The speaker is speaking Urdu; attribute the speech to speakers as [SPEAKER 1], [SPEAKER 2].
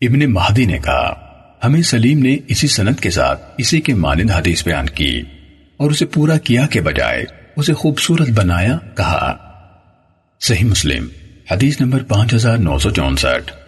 [SPEAKER 1] ابن مہدی نے کہا، ہمیں سلیم نے اسی سند کے ساتھ اسی کے مانند حدیث بیان کی اور اسے پورا کیا کے بجائے اسے خوبصورت بنایا کہا۔ صحیح مسلم، حدیث نمبر پانچ ہزار نو سو چونسٹھ۔